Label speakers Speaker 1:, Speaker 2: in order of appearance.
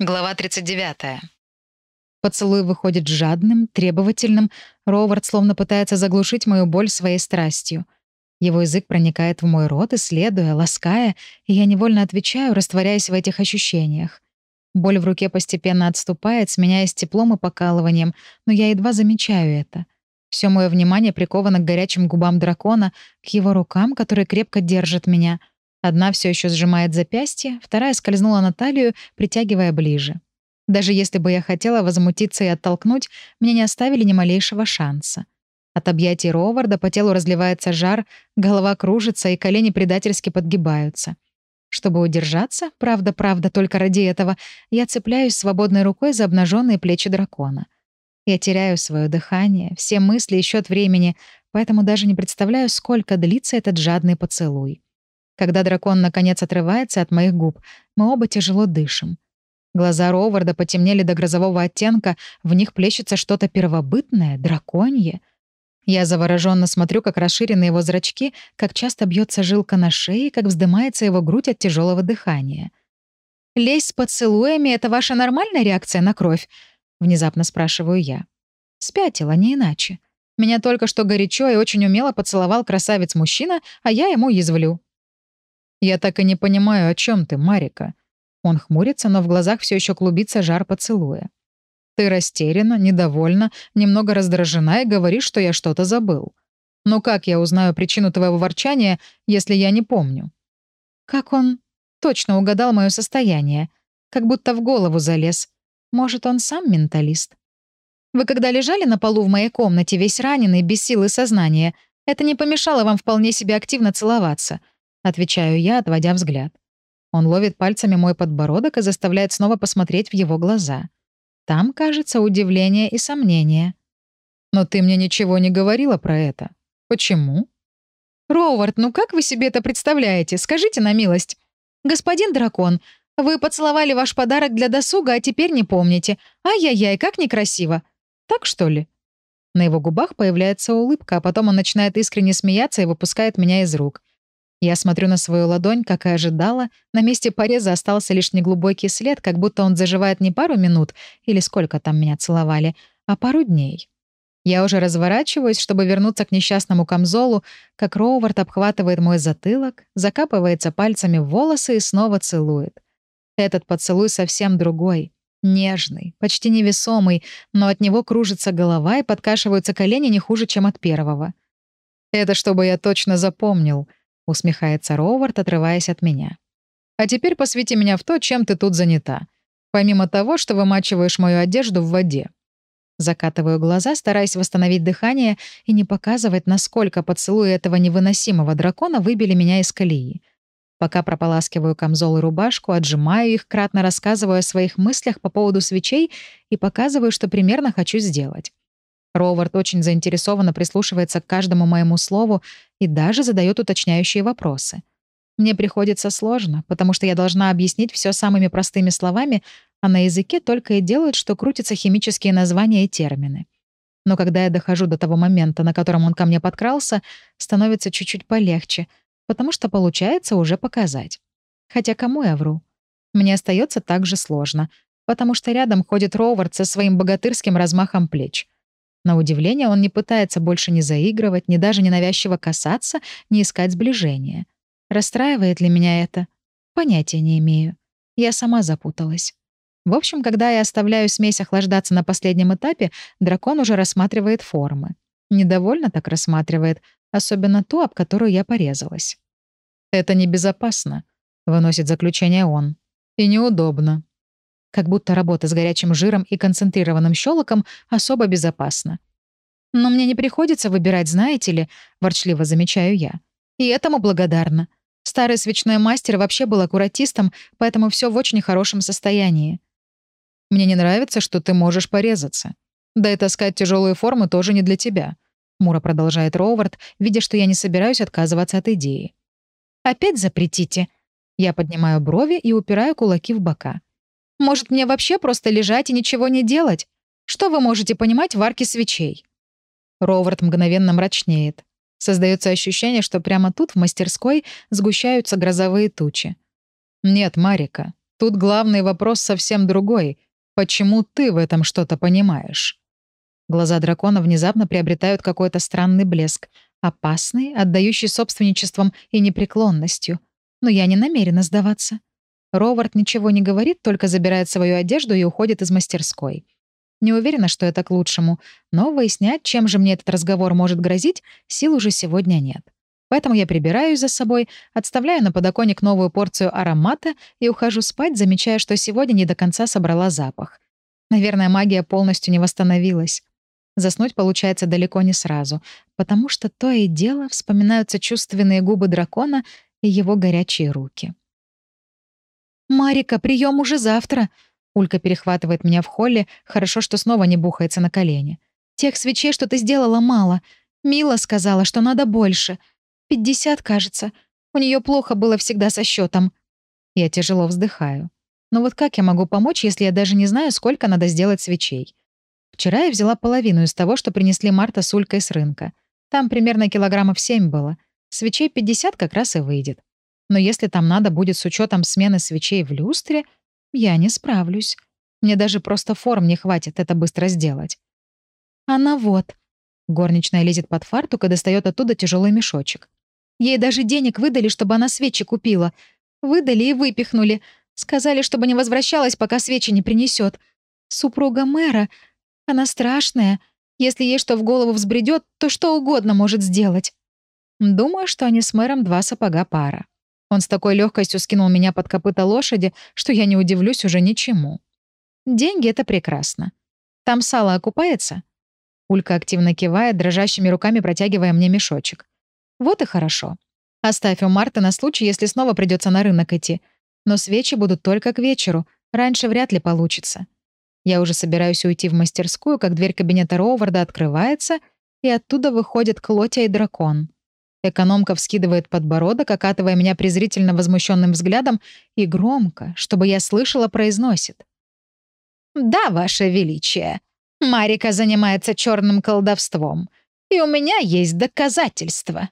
Speaker 1: Глава 39.
Speaker 2: Поцелуй выходит жадным, требовательным. Ровард словно пытается заглушить мою боль своей страстью. Его язык проникает в мой рот, исследуя, лаская, и я невольно отвечаю, растворяясь в этих ощущениях. Боль в руке постепенно отступает, сменяясь теплом и покалыванием, но я едва замечаю это. Все мое внимание приковано к горячим губам дракона, к его рукам, которые крепко держат меня — Одна все еще сжимает запястье, вторая скользнула на талию, притягивая ближе. Даже если бы я хотела возмутиться и оттолкнуть, мне не оставили ни малейшего шанса. От объятий Роварда по телу разливается жар, голова кружится и колени предательски подгибаются. Чтобы удержаться, правда-правда, только ради этого, я цепляюсь свободной рукой за обнаженные плечи дракона. Я теряю свое дыхание, все мысли и счет времени, поэтому даже не представляю, сколько длится этот жадный поцелуй. Когда дракон наконец отрывается от моих губ, мы оба тяжело дышим. Глаза Роварда потемнели до грозового оттенка, в них плещется что-то первобытное, драконье. Я завороженно смотрю, как расширены его зрачки, как часто бьется жилка на шее, как вздымается его грудь от тяжелого дыхания. «Лезь с поцелуями — это ваша нормальная реакция на кровь?» — внезапно спрашиваю я. Спятила, не иначе. Меня только что горячо и очень умело поцеловал красавец-мужчина, а я ему язвлю. «Я так и не понимаю, о чем ты, Марика». Он хмурится, но в глазах все еще клубится жар поцелуя. «Ты растеряна, недовольна, немного раздражена и говоришь, что я что-то забыл. Но как я узнаю причину твоего ворчания, если я не помню?» Как он точно угадал мое состояние, как будто в голову залез. Может, он сам менталист? Вы когда лежали на полу в моей комнате, весь раненый, без силы сознания, это не помешало вам вполне себе активно целоваться — Отвечаю я, отводя взгляд. Он ловит пальцами мой подбородок и заставляет снова посмотреть в его глаза. Там, кажется, удивление и сомнение. «Но ты мне ничего не говорила про это. Почему?» «Роувард, ну как вы себе это представляете? Скажите на милость. Господин дракон, вы поцеловали ваш подарок для досуга, а теперь не помните. Ай-яй-яй, как некрасиво. Так что ли?» На его губах появляется улыбка, а потом он начинает искренне смеяться и выпускает меня из рук. Я смотрю на свою ладонь, как и ожидала. На месте пореза остался лишь неглубокий след, как будто он заживает не пару минут, или сколько там меня целовали, а пару дней. Я уже разворачиваюсь, чтобы вернуться к несчастному камзолу, как Роувард обхватывает мой затылок, закапывается пальцами в волосы и снова целует. Этот поцелуй совсем другой. Нежный, почти невесомый, но от него кружится голова и подкашиваются колени не хуже, чем от первого. Это чтобы я точно запомнил — усмехается Ровард, отрываясь от меня. А теперь посвяти меня в то, чем ты тут занята. Помимо того, что вымачиваешь мою одежду в воде. Закатываю глаза, стараясь восстановить дыхание и не показывать, насколько поцелуи этого невыносимого дракона выбили меня из колеи. Пока прополаскиваю камзол и рубашку, отжимаю их, кратно рассказываю о своих мыслях по поводу свечей и показываю, что примерно хочу сделать. Ровард очень заинтересованно прислушивается к каждому моему слову и даже задает уточняющие вопросы. Мне приходится сложно, потому что я должна объяснить все самыми простыми словами, а на языке только и делают, что крутятся химические названия и термины. Но когда я дохожу до того момента, на котором он ко мне подкрался, становится чуть-чуть полегче, потому что получается уже показать. Хотя кому я вру? Мне остается так же сложно, потому что рядом ходит Ровард со своим богатырским размахом плеч — на удивление, он не пытается больше ни заигрывать, ни даже ненавязчиво касаться, ни искать сближения. Расстраивает ли меня это? Понятия не имею. Я сама запуталась. В общем, когда я оставляю смесь охлаждаться на последнем этапе, дракон уже рассматривает формы. Недовольно так рассматривает, особенно ту, об которую я порезалась. «Это небезопасно», — выносит заключение он. «И неудобно как будто работа с горячим жиром и концентрированным щелоком особо безопасна. «Но мне не приходится выбирать, знаете ли», — ворчливо замечаю я. «И этому благодарна. Старый свечной мастер вообще был аккуратистом, поэтому все в очень хорошем состоянии». «Мне не нравится, что ты можешь порезаться. Да и таскать тяжелые формы тоже не для тебя», — Мура продолжает Роувард, видя, что я не собираюсь отказываться от идеи. «Опять запретите?» Я поднимаю брови и упираю кулаки в бока. Может, мне вообще просто лежать и ничего не делать? Что вы можете понимать в арке свечей?» Ровард мгновенно мрачнеет. Создается ощущение, что прямо тут, в мастерской, сгущаются грозовые тучи. «Нет, Марика, Тут главный вопрос совсем другой. Почему ты в этом что-то понимаешь? Глаза дракона внезапно приобретают какой-то странный блеск, опасный, отдающий собственничеством и непреклонностью. Но я не намерена сдаваться. Ровард ничего не говорит, только забирает свою одежду и уходит из мастерской. Не уверена, что это к лучшему, но выяснять, чем же мне этот разговор может грозить, сил уже сегодня нет. Поэтому я прибираюсь за собой, отставляю на подоконник новую порцию аромата и ухожу спать, замечая, что сегодня не до конца собрала запах. Наверное, магия полностью не восстановилась. Заснуть получается далеко не сразу, потому что то и дело вспоминаются чувственные губы дракона и его горячие руки. «Марика, прием уже завтра!» Улька перехватывает меня в холле, хорошо, что снова не бухается на колени. «Тех свечей, что ты сделала, мало. Мила сказала, что надо больше. Пятьдесят, кажется. У нее плохо было всегда со счетом. Я тяжело вздыхаю. Но вот как я могу помочь, если я даже не знаю, сколько надо сделать свечей? Вчера я взяла половину из того, что принесли Марта с Улькой с рынка. Там примерно килограммов семь было. Свечей 50 как раз и выйдет. Но если там надо будет с учетом смены свечей в люстре, я не справлюсь. Мне даже просто форм не хватит это быстро сделать. Она вот. Горничная лезет под фартук и достает оттуда тяжелый мешочек. Ей даже денег выдали, чтобы она свечи купила. Выдали и выпихнули. Сказали, чтобы не возвращалась, пока свечи не принесет. Супруга мэра, она страшная. Если ей что в голову взбредет, то что угодно может сделать. Думаю, что они с мэром два сапога пара. Он с такой легкостью скинул меня под копыта лошади, что я не удивлюсь уже ничему. Деньги — это прекрасно. Там сало окупается? Улька активно кивает, дрожащими руками протягивая мне мешочек. Вот и хорошо. Оставь у Марты на случай, если снова придется на рынок идти. Но свечи будут только к вечеру. Раньше вряд ли получится. Я уже собираюсь уйти в мастерскую, как дверь кабинета Роуварда открывается, и оттуда выходит Клотя и дракон. Экономка вскидывает подбородок, окатывая меня презрительно возмущенным взглядом, и громко, чтобы я слышала, произносит. «Да, Ваше Величие, Марика занимается черным колдовством, и у меня есть доказательства».